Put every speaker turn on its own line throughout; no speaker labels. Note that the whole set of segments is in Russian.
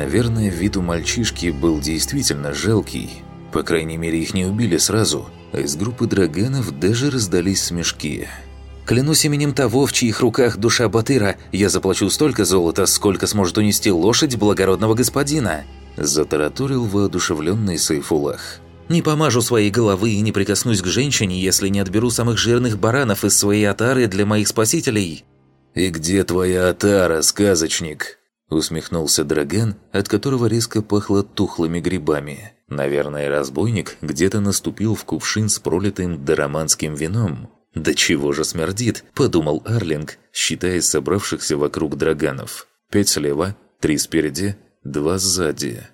Наверное, вид у мальчишки был действительно жалкий. По крайней мере, их не убили сразу, а из группы драганов даже раздались смешки.
«Клянусь именем того, в чьих руках душа Батыра, я заплачу столько золота, сколько сможет унести лошадь благородного господина!»
Затараторил воодушевленный Сайфулах.
«Не помажу своей головы и не прикоснусь к женщине, если не отберу самых жирных баранов из своей отары для моих спасителей!»
«И где твоя отара, сказочник?» Усмехнулся Драган, от которого резко пахло тухлыми грибами. Наверное, разбойник где-то наступил в кувшин с пролитым дараманским вином. «Да чего же смердит?» – подумал Арлинг, считая собравшихся вокруг драганов. «Пять слева, три спереди, два сзади».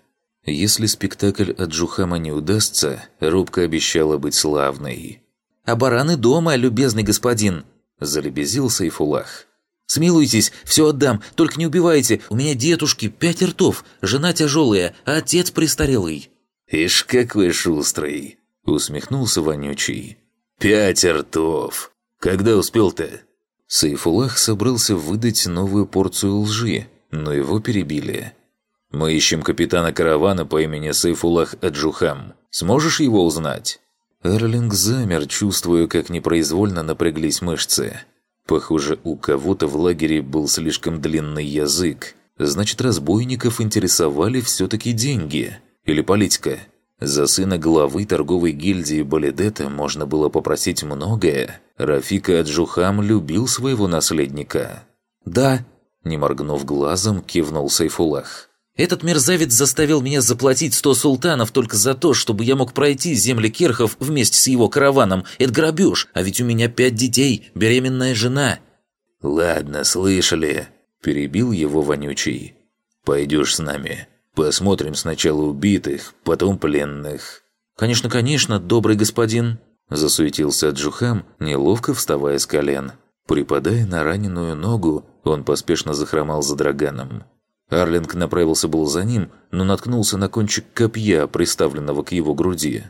Если спектакль от Джухама не удастся, рубка обещала быть славной.
«А бараны дома, любезный господин!» – залебезил Сайфулах. «Смилуйтесь, все отдам, только не убивайте. У меня дедушки пять ртов, жена тяжелая, а отец престарелый».
«Ишь, какой шустрый!» – усмехнулся Вонючий. «Пять ртов! Когда успел-то?» Сайфулах собрался выдать новую порцию лжи, но его перебили. «Мы ищем капитана каравана по имени Сайфулах Аджухам. Сможешь его узнать?» Эрлинг замер, чувствуя, как непроизвольно напряглись мышцы. Похоже, у кого-то в лагере был слишком длинный язык. Значит, разбойников интересовали все-таки деньги. Или политика. За сына главы торговой гильдии Балидета можно было попросить многое. Рафика Аджухам любил своего наследника.
«Да», –
не моргнув глазом, кивнул Сайфулах.
Этот мерзавец заставил меня заплатить сто султанов только за то, чтобы я мог пройти земли керхов вместе с его караваном. Это грабеж, а ведь у меня пять детей, беременная жена».
«Ладно, слышали», – перебил его вонючий. «Пойдешь с нами. Посмотрим сначала убитых, потом пленных».
«Конечно, конечно, добрый господин», –
засуетился Джухам, неловко вставая с колен. Припадая на раненую ногу, он поспешно захромал за драганом. Арлинг направился был за ним, но наткнулся на кончик копья, приставленного к его груди.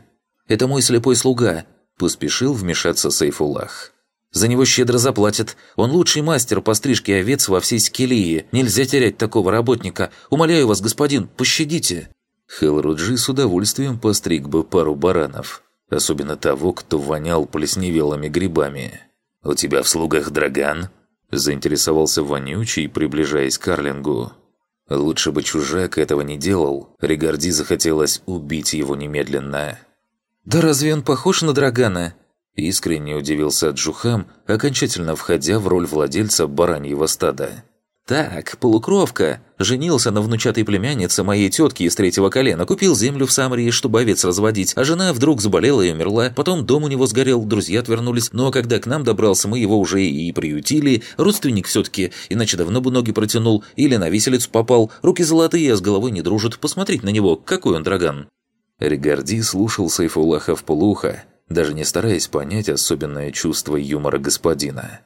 «Это мой слепой слуга», – поспешил вмешаться Сейфулах. «За него щедро заплатят. Он лучший мастер по стрижке овец во всей Скелии. Нельзя терять такого работника. Умоляю вас, господин, пощадите».
Хелруджи с удовольствием постриг бы пару баранов. Особенно того, кто вонял плесневелыми грибами. «У тебя в слугах драган?» – заинтересовался Вонючий, приближаясь к Арлингу. Лучше бы чужак этого не делал. Ригарди захотелось убить его немедленно.
«Да разве он похож на Драгана?»
Искренне удивился Джухам, окончательно входя в роль владельца бараньего стада.
«Так, полукровка. Женился на внучатой племяннице моей тетки из третьего колена, купил землю в Самрии, чтобы овец разводить, а жена вдруг заболела и умерла, потом дом у него сгорел, друзья отвернулись, но когда к нам добрался, мы его уже и приютили, родственник все-таки, иначе давно бы ноги протянул, или на виселицу попал, руки золотые, а с головой не дружат, посмотреть на него, какой он драган».
Ригарди слушал Сайфулаха в полуха, даже не стараясь понять особенное чувство юмора господина.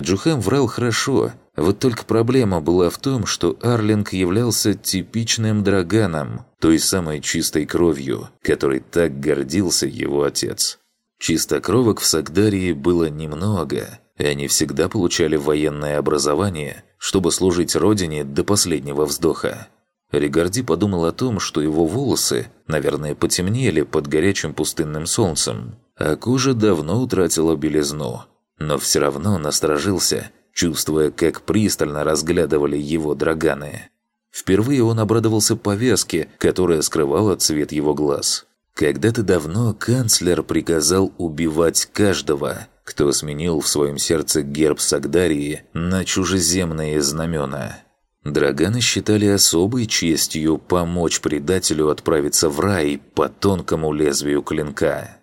Джухам врал хорошо, вот только проблема была в том, что Арлинг являлся типичным драганом, той самой чистой кровью, которой так гордился его отец. Чистокровок в Сагдарии было немного, и они всегда получали военное образование, чтобы служить родине до последнего вздоха. Ригарди подумал о том, что его волосы, наверное, потемнели под горячим пустынным солнцем, а кожа давно утратила белизну – но все равно насторожился, чувствуя, как пристально разглядывали его драганы. Впервые он обрадовался повязке, которая скрывала цвет его глаз. Когда-то давно канцлер приказал убивать каждого, кто сменил в своем сердце герб Сагдарии на чужеземные знамена. Драганы считали особой честью помочь предателю отправиться в рай по тонкому лезвию клинка.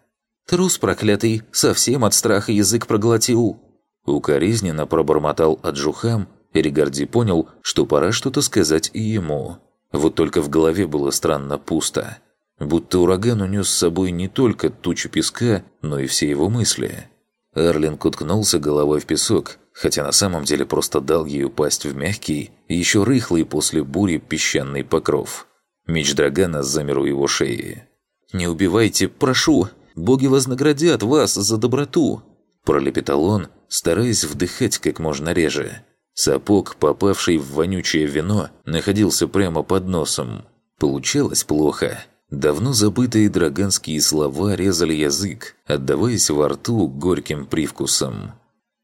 Трус проклятый, совсем от страха язык проглотил.
Укоризненно пробормотал Аджухам, и Ригарди понял, что пора что-то сказать и ему. Вот только в голове было странно пусто. Будто ураган унес с собой не только тучу песка, но и все его мысли. Эрлинг уткнулся головой в песок, хотя на самом деле просто дал ей упасть в мягкий, еще рыхлый после бури песчаный покров. Меч Драгана замер у его шеи.
«Не убивайте, прошу!» Боги вознаградят вас за доброту!»
Пролепетал он, стараясь вдыхать как можно реже. Сапог, попавший в вонючее вино, находился прямо под носом. Получалось плохо. Давно забытые драганские слова резали язык, отдаваясь во рту горьким привкусом.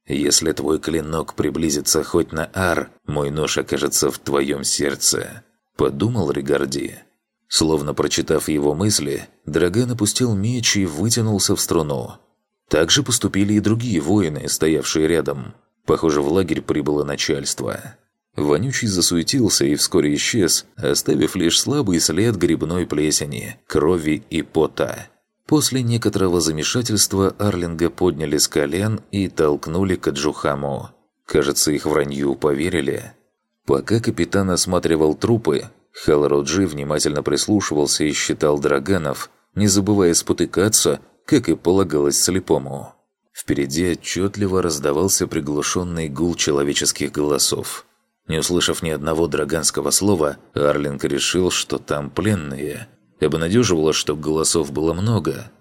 «Если твой клинок приблизится хоть на ар, мой нож окажется в твоем сердце», – подумал Ригарди. Словно прочитав его мысли, Драган опустил меч и вытянулся в струну. Так же поступили и другие воины, стоявшие рядом. Похоже, в лагерь прибыло начальство. Вонючий засуетился и вскоре исчез, оставив лишь слабый след грибной плесени, крови и пота. После некоторого замешательства Арлинга подняли с колен и толкнули к Аджухаму. Кажется, их вранью поверили. Пока капитан осматривал трупы, Халроджи внимательно прислушивался и считал драганов, не забывая спотыкаться, как и полагалось слепому. Впереди отчетливо раздавался приглушенный гул человеческих голосов. Не услышав ни одного драганского слова, Арлинг решил, что там пленные – Обнадеживало, что голосов было много.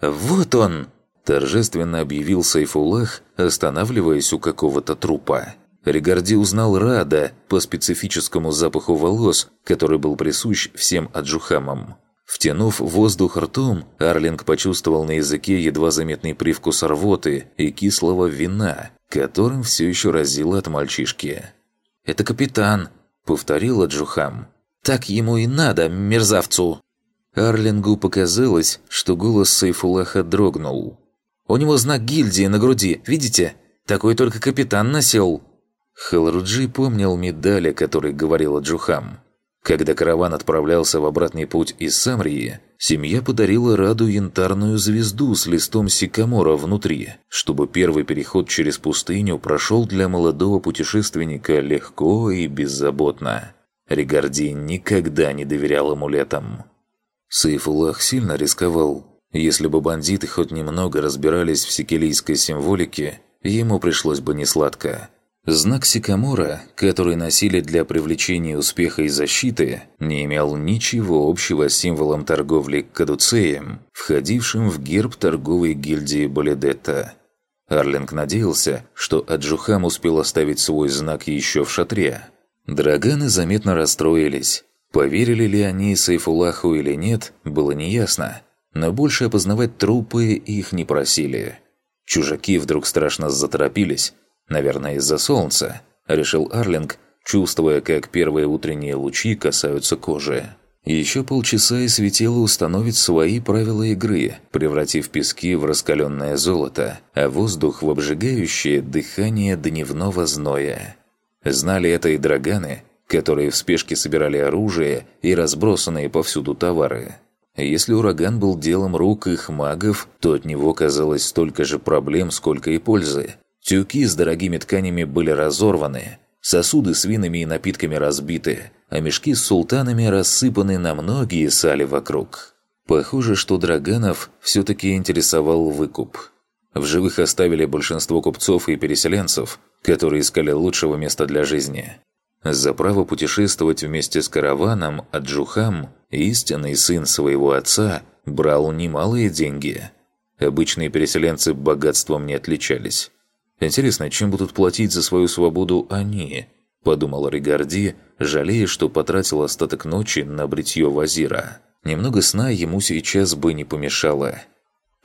«Вот он!» – торжественно объявил Сайфулах, останавливаясь у какого-то трупа. Ригарди узнал Рада по специфическому запаху волос, который был присущ всем аджухамам. Втянув воздух ртом, Арлинг почувствовал на языке едва заметный привкус рвоты и кислого вина, которым все еще разило от мальчишки. «Это капитан», — повторил Аджухам. «Так ему и надо, мерзавцу!» Арлингу показалось, что голос Сайфулаха дрогнул. «У него знак гильдии на груди, видите? Такой только капитан носил». Халруджи помнил медаль, о которой говорила Джухам. Когда караван отправлялся в обратный путь из Самрии, семья подарила Раду янтарную звезду с листом сикамора внутри, чтобы первый переход через пустыню прошел для молодого путешественника легко и беззаботно. Ригарди никогда не доверял амулетам. Сейфулах сильно рисковал. Если бы бандиты хоть немного разбирались в сикилийской символике, ему пришлось бы несладко. Знак Сикамора, который носили для привлечения успеха и защиты, не имел ничего общего с символом торговли кадуцеем, входившим в герб торговой гильдии Болидетта. Арлинг надеялся, что Аджухам успел оставить свой знак еще в шатре. Драганы заметно расстроились. Поверили ли они Сайфулаху или нет, было неясно. Но больше опознавать трупы их не просили. Чужаки вдруг страшно заторопились. Наверное, из-за солнца, решил Арлинг, чувствуя, как первые утренние лучи касаются кожи. Еще полчаса и светило установит свои правила игры, превратив пески в раскаленное золото, а воздух в обжигающее дыхание дневного зноя. Знали это и драганы, которые в спешке собирали оружие и разбросанные повсюду товары. Если ураган был делом рук их магов, то от него казалось столько же проблем, сколько и пользы. Тюки с дорогими тканями были разорваны, сосуды с винами и напитками разбиты, а мешки с султанами рассыпаны на многие сали вокруг. Похоже, что Драганов все-таки интересовал выкуп. В живых оставили большинство купцов и переселенцев, которые искали лучшего места для жизни. За право путешествовать вместе с караваном Аджухам, истинный сын своего отца, брал немалые деньги. Обычные переселенцы богатством не отличались. Интересно, чем будут платить за свою свободу они? Подумал Ригарди, жалея, что потратил остаток ночи на бритье Вазира. Немного сна ему сейчас бы не помешало.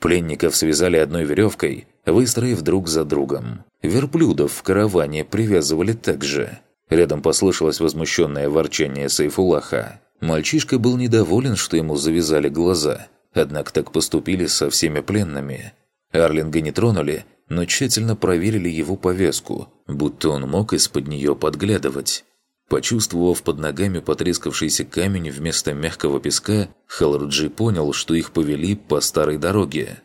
Пленников связали одной веревкой, выстроив друг за другом. Верблюдов в караване привязывали также. Рядом послышалось возмущенное ворчание Сайфулаха. Мальчишка был недоволен, что ему завязали глаза, однако так поступили со всеми пленными. Арлинга не тронули, но тщательно проверили его повязку, будто он мог из-под нее подглядывать. Почувствовав под ногами потрескавшийся камень вместо мягкого песка, Халруджи понял, что их повели по старой дороге.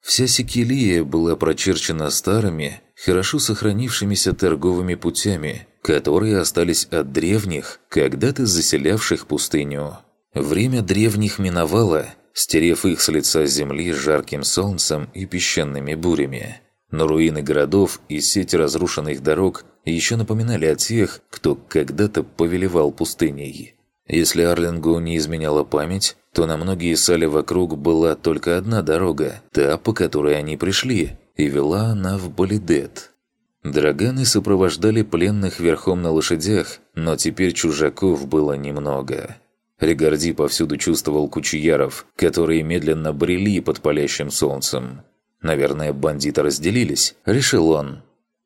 Вся Секелия была прочерчена старыми, хорошо сохранившимися торговыми путями, которые остались от древних, когда-то заселявших пустыню. Время древних миновало, стерев их с лица земли жарким солнцем и песчаными бурями. Но руины городов и сеть разрушенных дорог еще напоминали о тех, кто когда-то повелевал пустыней. Если Арлингу не изменяла память, то на многие сали вокруг была только одна дорога, та, по которой они пришли, и вела она в Болидет. Драганы сопровождали пленных верхом на лошадях, но теперь чужаков было немного. Регарди повсюду чувствовал кучияров, которые медленно брели под палящим солнцем. Наверное, бандиты разделились, решил он.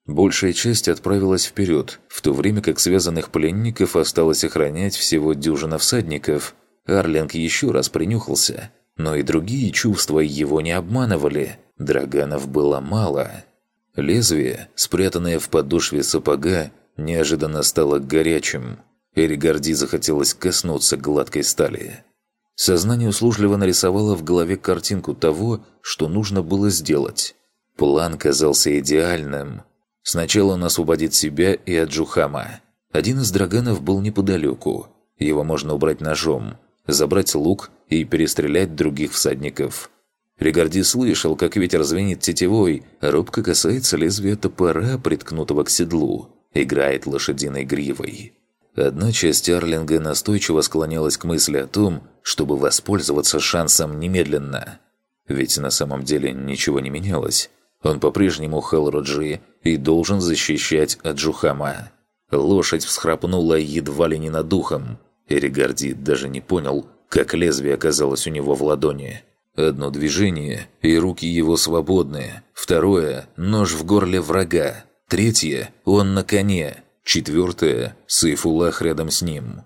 Большая часть отправилась вперед, в то время как связанных пленников осталось охранять всего дюжина всадников. Арлинг еще раз принюхался, но и другие чувства его не обманывали. Драганов было мало. Лезвие, спрятанное в подошве сапога, неожиданно стало горячим. Эригарди захотелось коснуться гладкой стали. Сознание услужливо нарисовало в голове картинку того, что нужно было сделать. План казался идеальным. Сначала он освободит себя и Аджухама. Один из драганов был неподалеку. Его можно убрать ножом, забрать лук и перестрелять других всадников. Регарди слышал, как ветер звенит тетивой, а робко касается лезвия топора, приткнутого к седлу. Играет лошадиной гривой. Одна часть Арлинга настойчиво склонялась к мысли о том, чтобы воспользоваться шансом немедленно. Ведь на самом деле ничего не менялось. Он по-прежнему Хелроджи и должен защищать Аджухама. Лошадь всхрапнула едва ли не над духом. Эригарди даже не понял, как лезвие оказалось у него в ладони. Одно движение, и руки его свободны. Второе – нож в горле врага. Третье – он на коне. Четвертое – Сайфулах рядом с ним.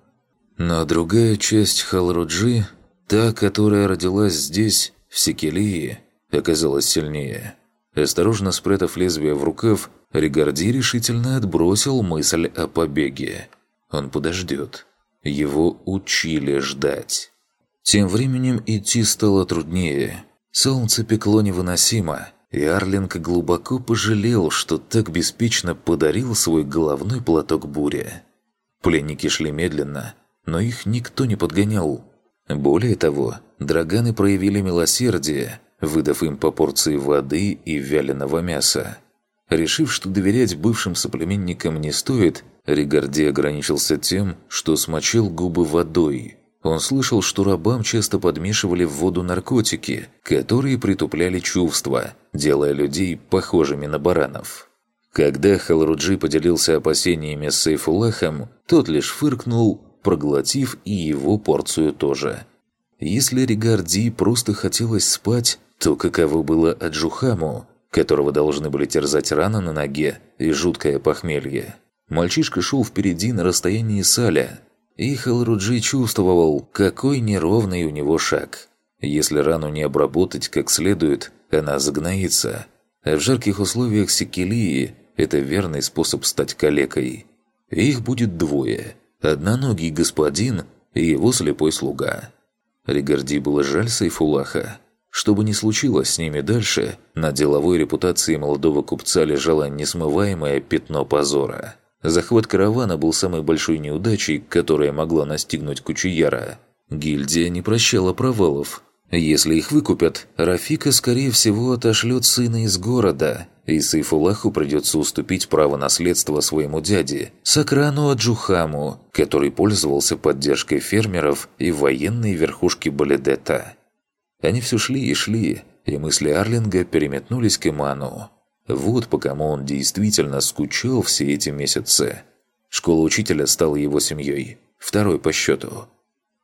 Но другая часть Халруджи, та, которая родилась здесь, в Секелии, оказалась сильнее. Осторожно спрятав лезвие в рукав, Ригарди решительно отбросил мысль о побеге. Он подождет. Его учили ждать. Тем временем идти стало труднее. Солнце пекло невыносимо – и Арлинг глубоко пожалел, что так беспечно подарил свой головной платок буря. Пленники шли медленно, но их никто не подгонял. Более того, драганы проявили милосердие, выдав им по порции воды и вяленого мяса. Решив, что доверять бывшим соплеменникам не стоит, Ригарди ограничился тем, что смочил губы водой – он слышал, что рабам часто подмешивали в воду наркотики, которые притупляли чувства, делая людей похожими на баранов. Когда Халруджи поделился опасениями с Сейфулахом, тот лишь фыркнул, проглотив и его порцию тоже. Если Ригарди просто хотелось спать, то каково было Аджухаму, которого должны были терзать рана на ноге и жуткое похмелье? Мальчишка шел впереди на расстоянии саля, и Халруджи чувствовал, какой неровный у него шаг. Если рану не обработать как следует, она загноится. А в жарких условиях секелии это верный способ стать калекой. Их будет двое. Одноногий господин и его слепой слуга. Ригарди было жаль Сайфулаха. Что бы ни случилось с ними дальше, на деловой репутации молодого купца лежало несмываемое пятно позора – Захват каравана был самой большой неудачей, которая могла настигнуть Кучияра. Гильдия не прощала провалов. Если их выкупят, Рафика, скорее всего, отошлет сына из города, и Сайфулаху придется уступить право наследства своему дяде, Сакрану Аджухаму, который пользовался поддержкой фермеров и военной верхушки Баледета. Они все шли и шли, и мысли Арлинга переметнулись к Иману. Вот по кому он действительно скучал все эти месяцы. Школа учителя стала его семьей, второй по счету.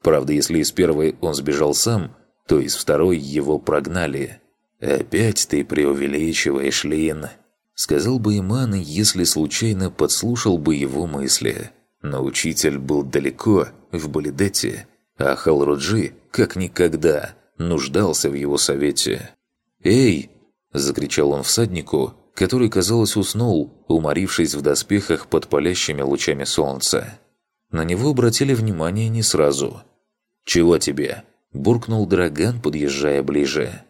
Правда, если из первой он сбежал сам, то из второй его прогнали. «Опять ты преувеличиваешь, Лин», — сказал бы Иман, если случайно подслушал бы его мысли. Но учитель был далеко, в Балидете, а Халруджи, как никогда, нуждался в его совете. «Эй!» – закричал он всаднику, который, казалось, уснул, уморившись в доспехах под палящими лучами солнца. На него обратили внимание не сразу. «Чего тебе?» – буркнул Драган, подъезжая ближе.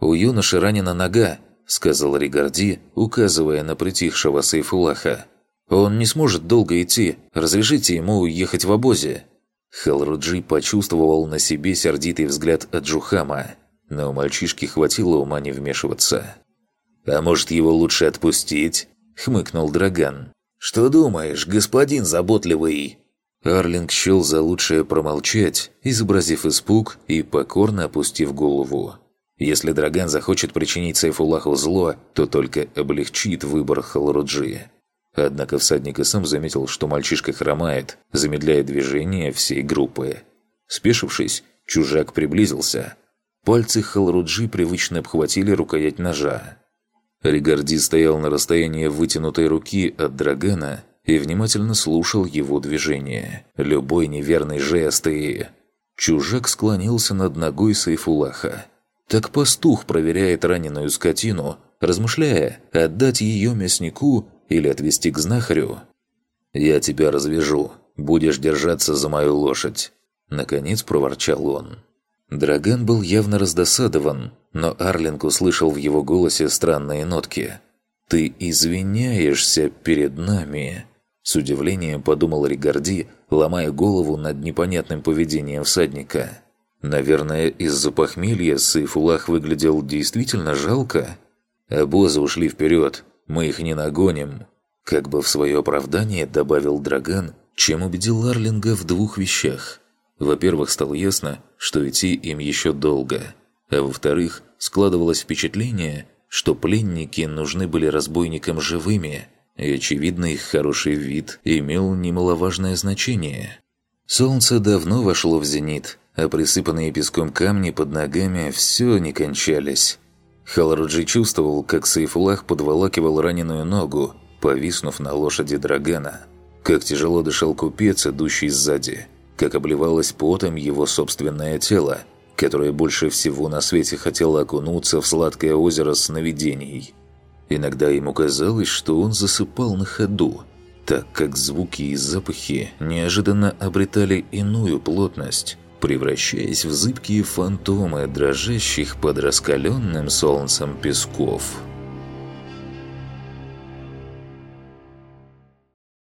«У юноши ранена нога», – сказал Ригарди, указывая на притихшего Сайфулаха. «Он не сможет долго идти. Разрешите ему уехать в обозе». Халруджи почувствовал на себе сердитый взгляд Аджухама – но у мальчишки хватило ума не вмешиваться. «А может, его лучше отпустить?» – хмыкнул Драган. «Что думаешь, господин заботливый?» Арлинг счел за лучшее промолчать, изобразив испуг и покорно опустив голову. Если Драган захочет причинить Сайфулаху зло, то только облегчит выбор Халруджи. Однако всадник и сам заметил, что мальчишка хромает, замедляя движение всей группы. Спешившись, чужак приблизился. Пальцы Халруджи привычно обхватили рукоять ножа. Ригарди стоял на расстоянии вытянутой руки от Драгана и внимательно слушал его движение. Любой неверный жест и... Чужак склонился над ногой Сайфулаха. Так пастух проверяет раненую скотину, размышляя, отдать ее мяснику или отвезти к знахарю. «Я тебя развяжу. Будешь держаться за мою лошадь». Наконец проворчал он. Драган был явно раздосадован, но Арлинг услышал в его голосе странные нотки. «Ты извиняешься перед нами?» С удивлением подумал Ригарди, ломая голову над непонятным поведением всадника. Наверное, из-за похмелья Сайфулах выглядел действительно жалко. Обозы ушли вперед, мы их не нагоним. Как бы в свое оправдание добавил Драган, чем убедил Арлинга в двух вещах. Во-первых, стало ясно, что идти им еще долго. А во-вторых, складывалось впечатление, что пленники нужны были разбойникам живыми, и, очевидно, их хороший вид имел немаловажное значение. Солнце давно вошло в зенит, а присыпанные песком камни под ногами все не кончались. Халруджи чувствовал, как Сайфулах подволакивал раненую ногу, повиснув на лошади Драгана. Как тяжело дышал купец, идущий сзади. Как обливалось потом его собственное тело, которое больше всего на свете хотело окунуться в сладкое озеро сновидений. Иногда ему казалось, что он засыпал на ходу, так как звуки и запахи неожиданно обретали иную плотность, превращаясь в зыбкие фантомы дрожащих под раскаленным солнцем песков –